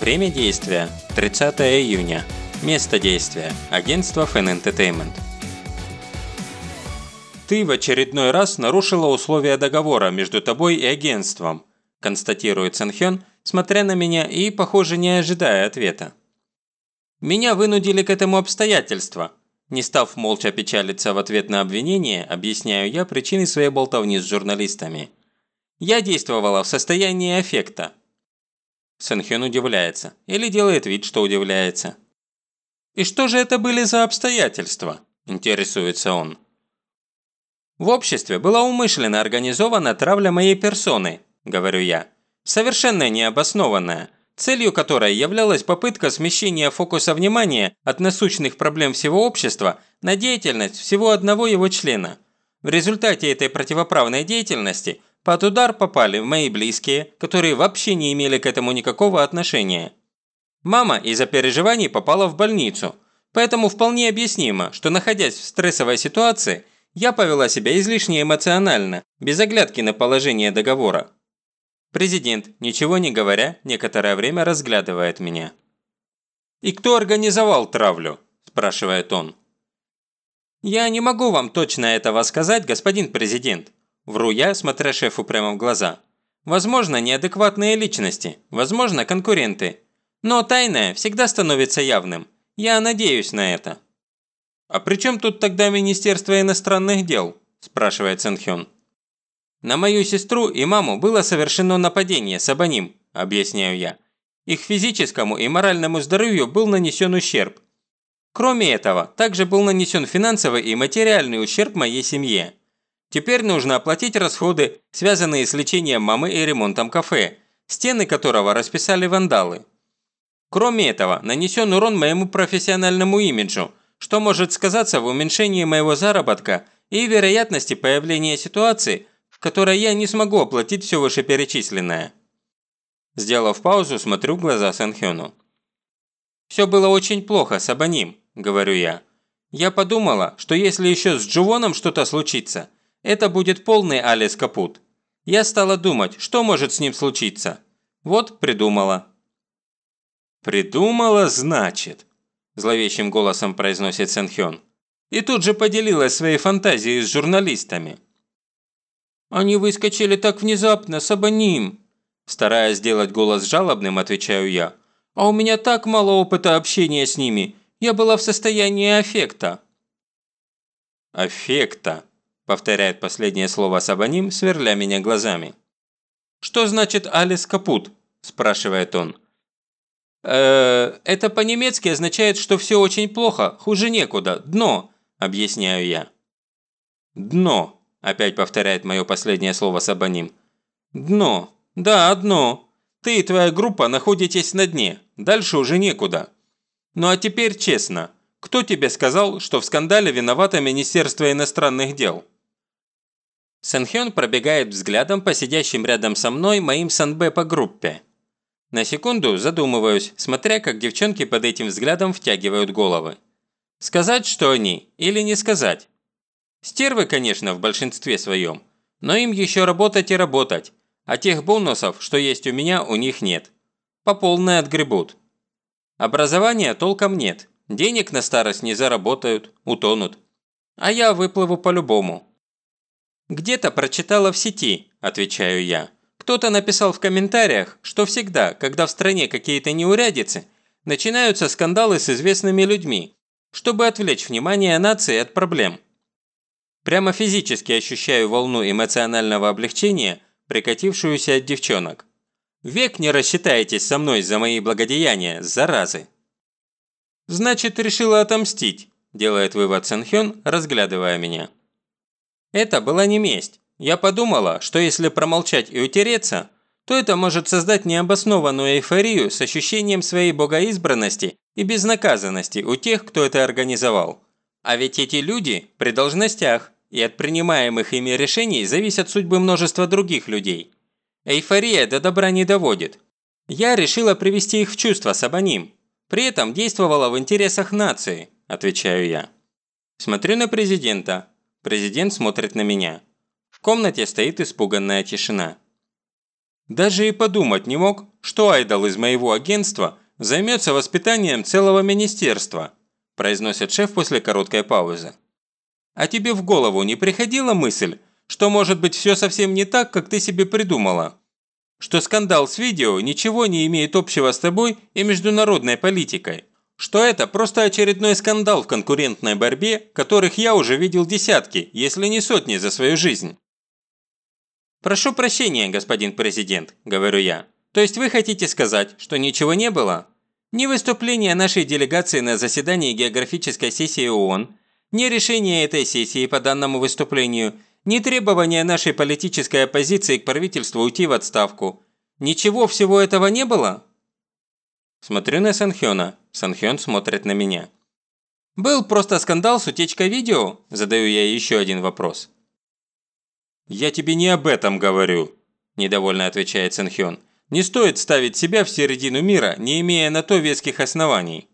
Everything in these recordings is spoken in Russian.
Время действия – 30 июня. Место действия – агентство Fan Entertainment. «Ты в очередной раз нарушила условия договора между тобой и агентством», констатирует Санхён, смотря на меня и, похоже, не ожидая ответа. «Меня вынудили к этому обстоятельства», не став молча печалиться в ответ на обвинение, объясняю я причины своей болтовни с журналистами. Я действовала в состоянии аффекта. Сэнхён удивляется. Или делает вид, что удивляется. «И что же это были за обстоятельства?» – интересуется он. «В обществе была умышленно организована травля моей персоны», – говорю я. «Совершенно необоснованная, целью которой являлась попытка смещения фокуса внимания от насущных проблем всего общества на деятельность всего одного его члена. В результате этой противоправной деятельности под удар попали мои близкие, которые вообще не имели к этому никакого отношения. Мама из-за переживаний попала в больницу, поэтому вполне объяснимо, что находясь в стрессовой ситуации, я повела себя излишне эмоционально, без оглядки на положение договора. Президент, ничего не говоря, некоторое время разглядывает меня. «И кто организовал травлю?» – спрашивает он. «Я не могу вам точно этого сказать, господин президент», – вру я, смотря шефу прямо в глаза. «Возможно, неадекватные личности, возможно, конкуренты, но тайное всегда становится явным. Я надеюсь на это». «А при чем тут тогда Министерство иностранных дел?» – спрашивает Сэнхён. «На мою сестру и маму было совершено нападение с абоним», – объясняю я. «Их физическому и моральному здоровью был нанесен ущерб. Кроме этого, также был нанесен финансовый и материальный ущерб моей семье. Теперь нужно оплатить расходы, связанные с лечением мамы и ремонтом кафе, стены которого расписали вандалы. Кроме этого, нанесен урон моему профессиональному имиджу, что может сказаться в уменьшении моего заработка и вероятности появления ситуации, в которой я не смогу оплатить все вышеперечисленное. Сделав паузу, смотрю в глаза Сэнхёну. «Все было очень плохо с Абоним», – говорю я. «Я подумала, что если еще с Джувоном что-то случится, это будет полный Алис Капут. Я стала думать, что может с ним случиться. Вот придумала». «Придумала, значит», – зловещим голосом произносит Сэнхён. И тут же поделилась своей фантазией с журналистами. «Они выскочили так внезапно, с абоним!» Стараясь сделать голос жалобным, отвечаю я. «А у меня так мало опыта общения с ними. Я была в состоянии аффекта». «Аффекта», – повторяет последнее слово Сабаним, сверля меня глазами. «Что значит Алис Капут?» – спрашивает он. «Э, это по-немецки означает, что все очень плохо, хуже некуда, дно», – объясняю я. «Дно», – опять повторяет мое последнее слово Сабаним. «Дно, да, дно. Ты и твоя группа находитесь на дне, дальше уже некуда. Ну а теперь честно, кто тебе сказал, что в скандале виновато Министерство иностранных дел?» Сэнхён пробегает взглядом по сидящим рядом со мной моим санбэ по группе. На секунду задумываюсь, смотря как девчонки под этим взглядом втягивают головы. Сказать, что они, или не сказать? Стервы, конечно, в большинстве своем, но им еще работать и работать, а тех бонусов, что есть у меня, у них нет. По полной отгребут. Образования толком нет, денег на старость не заработают, утонут. А я выплыву по-любому. «Где-то прочитала в сети», – отвечаю я. Кто-то написал в комментариях, что всегда, когда в стране какие-то неурядицы, начинаются скандалы с известными людьми, чтобы отвлечь внимание нации от проблем. Прямо физически ощущаю волну эмоционального облегчения, прикатившуюся от девчонок. Век не рассчитаетесь со мной за мои благодеяния, заразы. Значит, решила отомстить, делает вывод Сэнхён, разглядывая меня. Это была не месть. Я подумала, что если промолчать и утереться, то это может создать необоснованную эйфорию с ощущением своей богоизбранности и безнаказанности у тех, кто это организовал. А ведь эти люди при должностях, и от принимаемых ими решений зависят судьбы множества других людей. Эйфория до добра не доводит. Я решила привести их в чувство с абоним. При этом действовала в интересах нации, отвечаю я. Смотрю на президента. Президент смотрит на меня комнате стоит испуганная тишина. «Даже и подумать не мог, что айдол из моего агентства займется воспитанием целого министерства», произносит шеф после короткой паузы. «А тебе в голову не приходила мысль, что может быть все совсем не так, как ты себе придумала? Что скандал с видео ничего не имеет общего с тобой и международной политикой? Что это просто очередной скандал в конкурентной борьбе, которых я уже видел десятки, если не сотни за свою жизнь?» «Прошу прощения, господин президент», – говорю я. «То есть вы хотите сказать, что ничего не было?» Ни выступления нашей делегации на заседании географической сессии ООН, ни решения этой сессии по данному выступлению, ни требования нашей политической оппозиции к правительству уйти в отставку. Ничего всего этого не было? Смотрю на Санхёна. Санхён смотрит на меня. «Был просто скандал с утечкой видео?» Задаю я еще один вопрос. «Я тебе не об этом говорю», – недовольно отвечает Санхён. Не стоит ставить себя в середину мира, не имея на то веских оснований.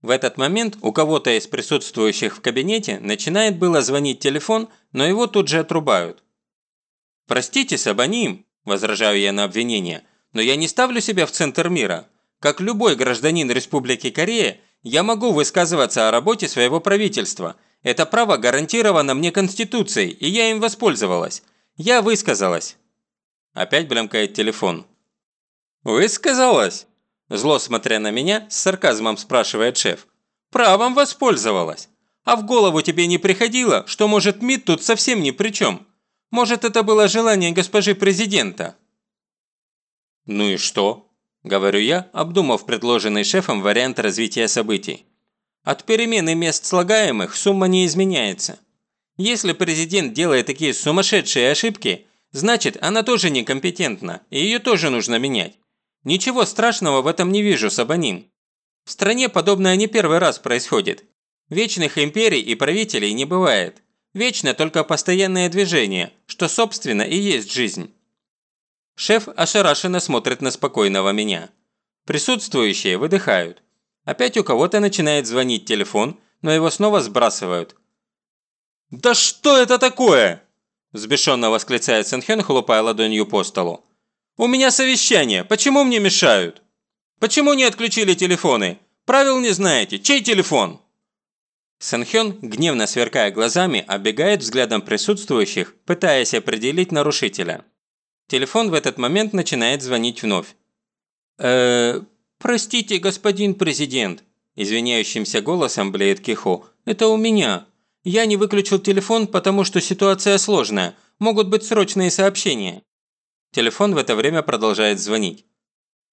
В этот момент у кого-то из присутствующих в кабинете начинает было звонить телефон, но его тут же отрубают. «Простите, Сабаним», – возражаю я на обвинение, – «но я не ставлю себя в центр мира. Как любой гражданин Республики Корея, я могу высказываться о работе своего правительства. Это право гарантировано мне Конституцией, и я им воспользовалась. Я высказалась». Опять блямкает телефон. «Высказалась?» Зло смотря на меня, с сарказмом спрашивает шеф. «Правом воспользовалась. А в голову тебе не приходило, что, может, МИД тут совсем ни при чем? Может, это было желание госпожи президента?» «Ну и что?» – говорю я, обдумав предложенный шефом вариант развития событий. От перемены мест слагаемых сумма не изменяется. Если президент делает такие сумасшедшие ошибки, значит, она тоже некомпетентна, и ее тоже нужно менять. Ничего страшного в этом не вижу, Сабанин. В стране подобное не первый раз происходит. Вечных империй и правителей не бывает. Вечно только постоянное движение, что собственно и есть жизнь. Шеф ошарашенно смотрит на спокойного меня. Присутствующие выдыхают. Опять у кого-то начинает звонить телефон, но его снова сбрасывают. «Да что это такое?» – взбешенно восклицает Сэнхён, хлопая ладонью по столу. «У меня совещание. Почему мне мешают? Почему не отключили телефоны? Правил не знаете. Чей телефон?» Санхён, гневно сверкая глазами, оббегает взглядом присутствующих, пытаясь определить нарушителя. Телефон в этот момент начинает звонить вновь. э простите, господин президент», – извиняющимся голосом блеет Кихо. «Это у меня. Я не выключил телефон, потому что ситуация сложная. Могут быть срочные сообщения». Телефон в это время продолжает звонить.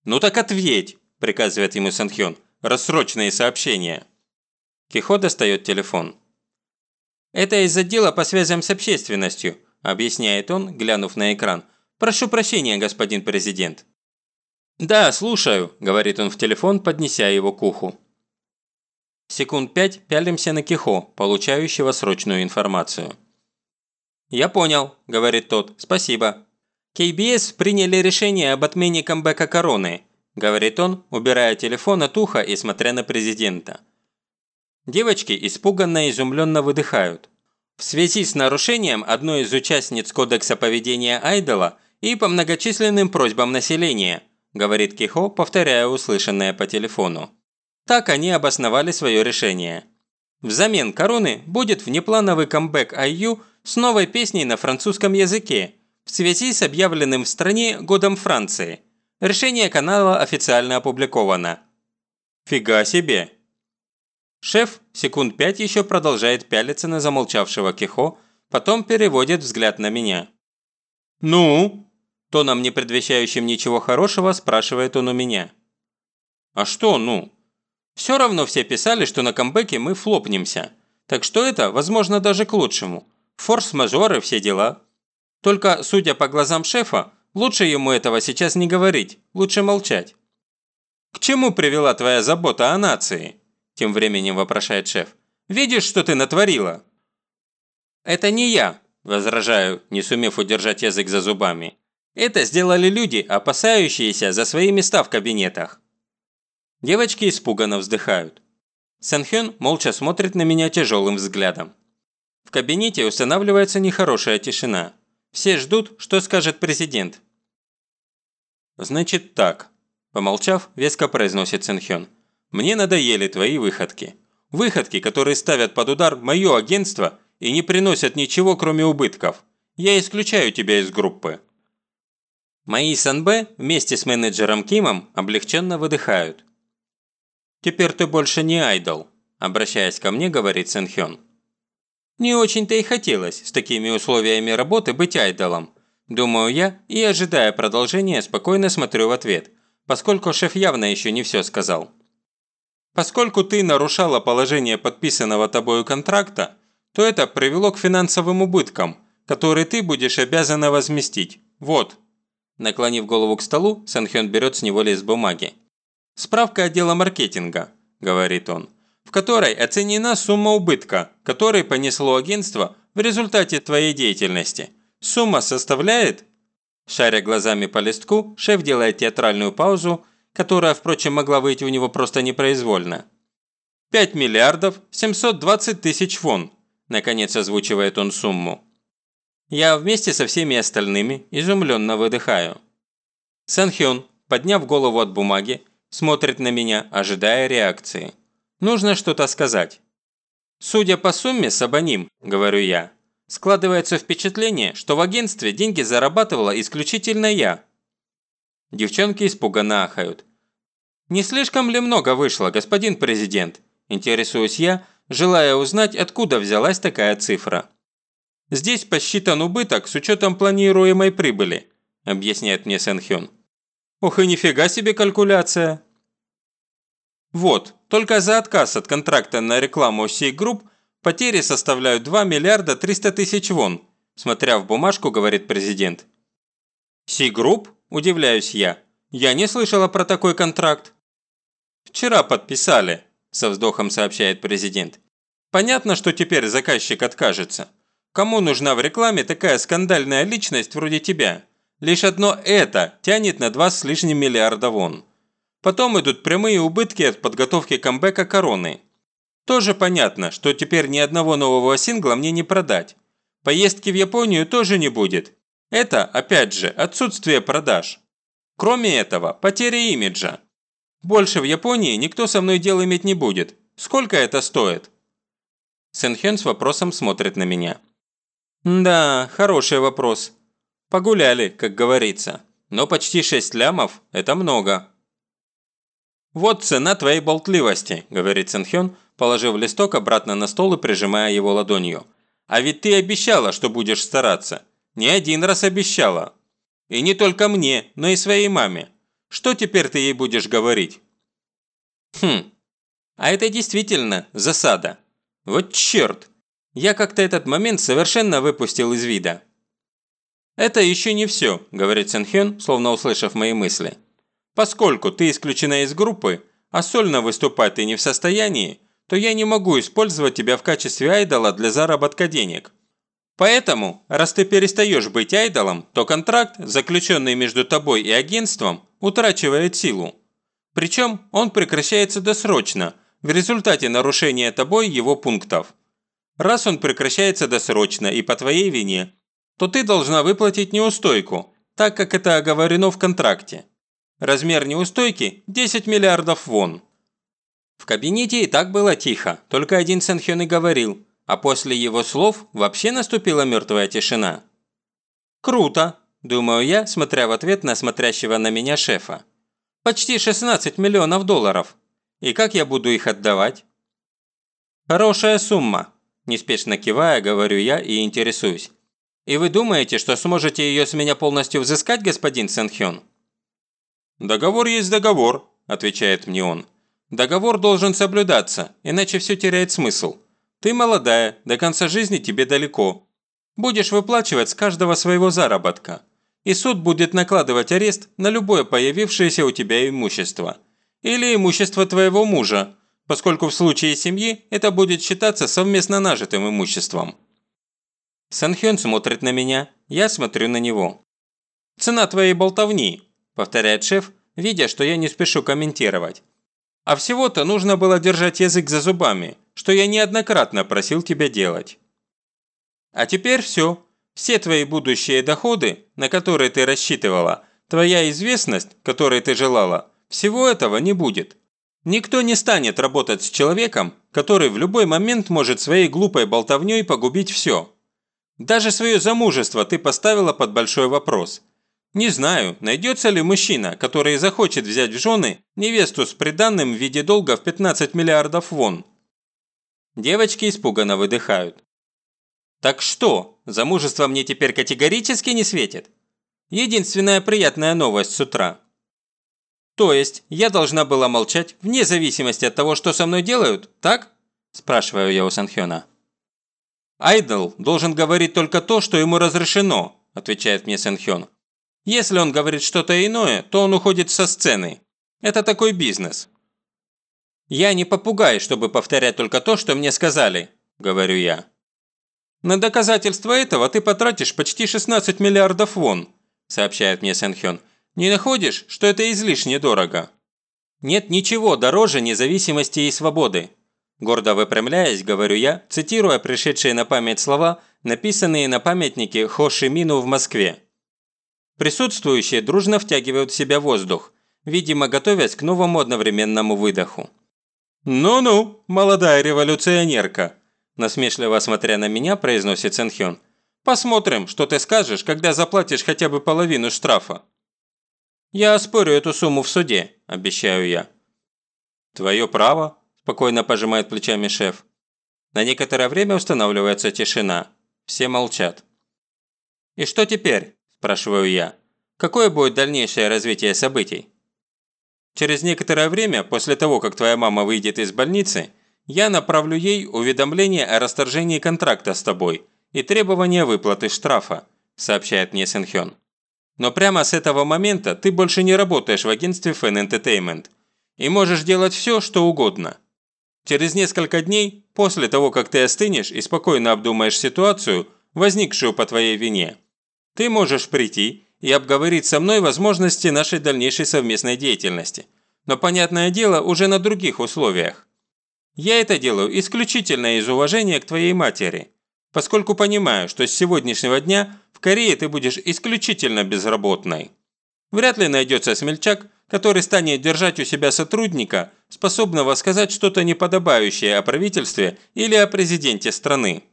«Ну так ответь!» – приказывает ему Санхён. «Рассрочные сообщения!» Кихо достает телефон. «Это из отдела по связям с общественностью», – объясняет он, глянув на экран. «Прошу прощения, господин президент». «Да, слушаю», – говорит он в телефон, поднеся его к уху. Секунд пять пялимся на Кихо, получающего срочную информацию. «Я понял», – говорит тот, – «спасибо». KBS приняли решение об отмене камбэка короны», – говорит он, убирая телефон от уха и смотря на президента. Девочки испуганно и изумленно выдыхают. В связи с нарушением одной из участниц Кодекса поведения Айдола и по многочисленным просьбам населения, говорит Кихо, повторяя услышанное по телефону. Так они обосновали свое решение. Взамен короны будет внеплановый камбэк IU с новой песней на французском языке – в связи с объявленным в стране Годом Франции. Решение канала официально опубликовано. Фига себе! Шеф секунд пять еще продолжает пялиться на замолчавшего Кихо, потом переводит взгляд на меня. «Ну?» – тоном не предвещающим ничего хорошего спрашивает он у меня. «А что «ну»?» Все равно все писали, что на камбэке мы флопнемся. Так что это, возможно, даже к лучшему. Форс-мажоры, все дела. Только, судя по глазам шефа, лучше ему этого сейчас не говорить, лучше молчать. «К чему привела твоя забота о нации?» – тем временем вопрошает шеф. «Видишь, что ты натворила?» «Это не я», – возражаю, не сумев удержать язык за зубами. «Это сделали люди, опасающиеся за свои места в кабинетах». Девочки испуганно вздыхают. Сэнхён молча смотрит на меня тяжелым взглядом. В кабинете устанавливается нехорошая тишина. Все ждут, что скажет президент. «Значит так», Помолчав, веско произносит Сэнхён. «Мне надоели твои выходки. Выходки, которые ставят под удар мое агентство и не приносят ничего, кроме убытков. Я исключаю тебя из группы». Мои СНБ вместе с менеджером Кимом облегченно выдыхают. «Теперь ты больше не айдол», – обращаясь ко мне, говорит Сэнхён. «Не очень-то и хотелось с такими условиями работы быть айдолом», – думаю я и, ожидая продолжения, спокойно смотрю в ответ, поскольку шеф явно еще не все сказал. Поскольку ты нарушала положение подписанного тобою контракта, то это привело к финансовым убыткам, которые ты будешь обязана возместить. Вот». Наклонив голову к столу, Санхён берет с него лист бумаги. «Справка отдела маркетинга», – говорит он, – «в которой оценена сумма убытка, который понесло агентство в результате твоей деятельности. Сумма составляет...» Шаря глазами по листку, шеф делает театральную паузу которая, впрочем, могла выйти у него просто непроизвольно. «5 миллиардов 720 тысяч вон», – наконец озвучивает он сумму. Я вместе со всеми остальными изумленно выдыхаю. Санхён, подняв голову от бумаги, смотрит на меня, ожидая реакции. Нужно что-то сказать. «Судя по сумме, Сабаним», – говорю я, – складывается впечатление, что в агентстве деньги зарабатывала исключительно я. Девчонки испуганно ахают. «Не слишком ли много вышло, господин президент?» – интересуюсь я, желая узнать, откуда взялась такая цифра. «Здесь посчитан убыток с учетом планируемой прибыли», – объясняет мне Сэн Хён. «Ох и нифига себе калькуляция!» Вот, только за отказ от контракта на рекламу сей групп потери составляют 2 миллиарда 300 тысяч вон, смотря в бумажку, говорит президент. Сей групп? Удивляюсь я. Я не слышала про такой контракт. Вчера подписали, со вздохом сообщает президент. Понятно, что теперь заказчик откажется. Кому нужна в рекламе такая скандальная личность вроде тебя? Лишь одно это тянет на два с лишним миллиарда вон. Потом идут прямые убытки от подготовки камбэка короны. Тоже понятно, что теперь ни одного нового сингла мне не продать. Поездки в Японию тоже не будет. Это, опять же, отсутствие продаж. Кроме этого, потеря имиджа. Больше в Японии никто со мной дел иметь не будет. Сколько это стоит?» Сэнхён с вопросом смотрит на меня. «Да, хороший вопрос. Погуляли, как говорится. Но почти 6 лямов – это много». «Вот цена твоей болтливости», – говорит Сэнхён, положив листок обратно на стол и прижимая его ладонью. «А ведь ты обещала, что будешь стараться. Не один раз обещала. И не только мне, но и своей маме. Что теперь ты ей будешь говорить? Хм, а это действительно засада. Вот черт. Я как-то этот момент совершенно выпустил из вида. «Это еще не все», – говорит Сэнхён, словно услышав мои мысли. «Поскольку ты исключена из группы, а сольно выступать ты не в состоянии, то я не могу использовать тебя в качестве айдола для заработка денег. Поэтому, раз ты перестаешь быть айдолом, то контракт, заключенный между тобой и агентством, утрачивает силу. Причем он прекращается досрочно, в результате нарушения тобой его пунктов. Раз он прекращается досрочно и по твоей вине, то ты должна выплатить неустойку, так как это оговорено в контракте. Размер неустойки – 10 миллиардов вон. В кабинете и так было тихо, только один Сэнхён и говорил – а после его слов вообще наступила мертвая тишина. «Круто», – думаю я, смотря в ответ на смотрящего на меня шефа. «Почти 16 миллионов долларов. И как я буду их отдавать?» «Хорошая сумма», – неспешно кивая, говорю я и интересуюсь. «И вы думаете, что сможете ее с меня полностью взыскать, господин Сэнхён?» «Договор есть договор», – отвечает мне он. «Договор должен соблюдаться, иначе все теряет смысл. Ты молодая, до конца жизни тебе далеко. Будешь выплачивать с каждого своего заработка. И суд будет накладывать арест на любое появившееся у тебя имущество. Или имущество твоего мужа, поскольку в случае семьи это будет считаться совместно нажитым имуществом. Санхён смотрит на меня, я смотрю на него. «Цена твоей болтовни», – повторяет шеф, видя, что я не спешу комментировать. «А всего-то нужно было держать язык за зубами, что я неоднократно просил тебя делать. А теперь все. Все твои будущие доходы, на которые ты рассчитывала, твоя известность, которой ты желала, Всего этого не будет. Никто не станет работать с человеком, который в любой момент может своей глупой болтовней погубить все. Даже свое замужество ты поставила под большой вопрос. Не знаю, найдется ли мужчина, который захочет взять в жены невесту с приданным в виде долга в 15 миллиардов вон. Девочки испуганно выдыхают. Так что, замужество мне теперь категорически не светит? Единственная приятная новость с утра. То есть, я должна была молчать, вне зависимости от того, что со мной делают, так? Спрашиваю я у Санхёна. «Айдол должен говорить только то, что ему разрешено», – отвечает мне Сэнхён. «Если он говорит что-то иное, то он уходит со сцены. Это такой бизнес». «Я не попугай, чтобы повторять только то, что мне сказали», – говорю я. «На доказательство этого ты потратишь почти 16 миллиардов вон», – сообщает мне Сэнхён. «Не находишь, что это излишне дорого?» «Нет ничего дороже независимости и свободы», Гордо выпрямляясь, говорю я, цитируя пришедшие на память слова, написанные на памятнике Хо Ши Мину в Москве. Присутствующие дружно втягивают в себя воздух, видимо, готовясь к новому одновременному выдоху. «Ну-ну, молодая революционерка», – насмешливо смотря на меня, произносит Сэнхён. «Посмотрим, что ты скажешь, когда заплатишь хотя бы половину штрафа». «Я оспорю эту сумму в суде», – обещаю я. «Твое право», спокойно пожимает плечами шеф. На некоторое время устанавливается тишина. Все молчат. «И что теперь?» – спрашиваю я. «Какое будет дальнейшее развитие событий?» «Через некоторое время, после того, как твоя мама выйдет из больницы, я направлю ей уведомление о расторжении контракта с тобой и требование выплаты штрафа», – сообщает мне Сэнхён. «Но прямо с этого момента ты больше не работаешь в агентстве Fan Entertainment и можешь делать все, что угодно. Через несколько дней, после того, как ты остынешь и спокойно обдумаешь ситуацию, возникшую по твоей вине, ты можешь прийти и обговорить со мной возможности нашей дальнейшей совместной деятельности. Но, понятное дело, уже на других условиях. Я это делаю исключительно из уважения к твоей матери, поскольку понимаю, что с сегодняшнего дня Корее ты будешь исключительно безработной. Вряд ли найдется смельчак, который станет держать у себя сотрудника, способного сказать что-то неподобающее о правительстве или о президенте страны.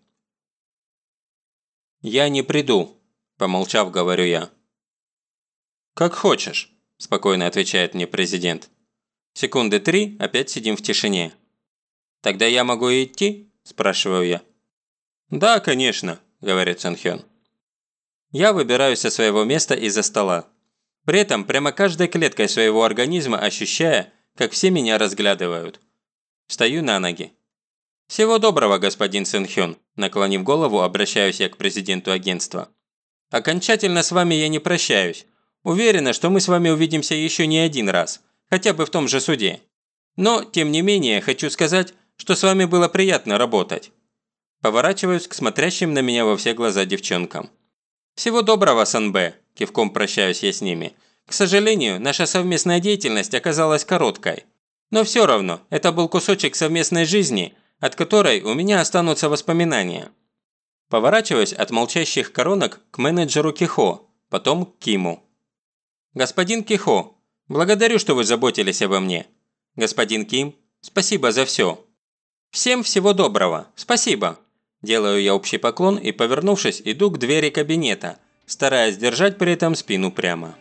«Я не приду», – помолчав, говорю я. «Как хочешь», – спокойно отвечает мне президент. Секунды три, опять сидим в тишине. «Тогда я могу идти?» – спрашиваю я. «Да, конечно», – говорит Санхён. Я выбираюсь со своего места из-за стола. При этом прямо каждой клеткой своего организма ощущая, как все меня разглядывают. Встаю на ноги. «Всего доброго, господин Сэнхён», наклонив голову, обращаюсь я к президенту агентства. «Окончательно с вами я не прощаюсь. Уверена, что мы с вами увидимся еще не один раз, хотя бы в том же суде. Но, тем не менее, хочу сказать, что с вами было приятно работать». Поворачиваюсь к смотрящим на меня во все глаза девчонкам. «Всего доброго, Санбэ», – кивком прощаюсь я с ними. «К сожалению, наша совместная деятельность оказалась короткой. Но все равно, это был кусочек совместной жизни, от которой у меня останутся воспоминания». Поворачиваюсь от молчащих коронок к менеджеру Кихо, потом к Киму. «Господин Кихо, благодарю, что вы заботились обо мне. Господин Ким, спасибо за все. Всем всего доброго, спасибо!» Делаю я общий поклон и, повернувшись, иду к двери кабинета, стараясь держать при этом спину прямо.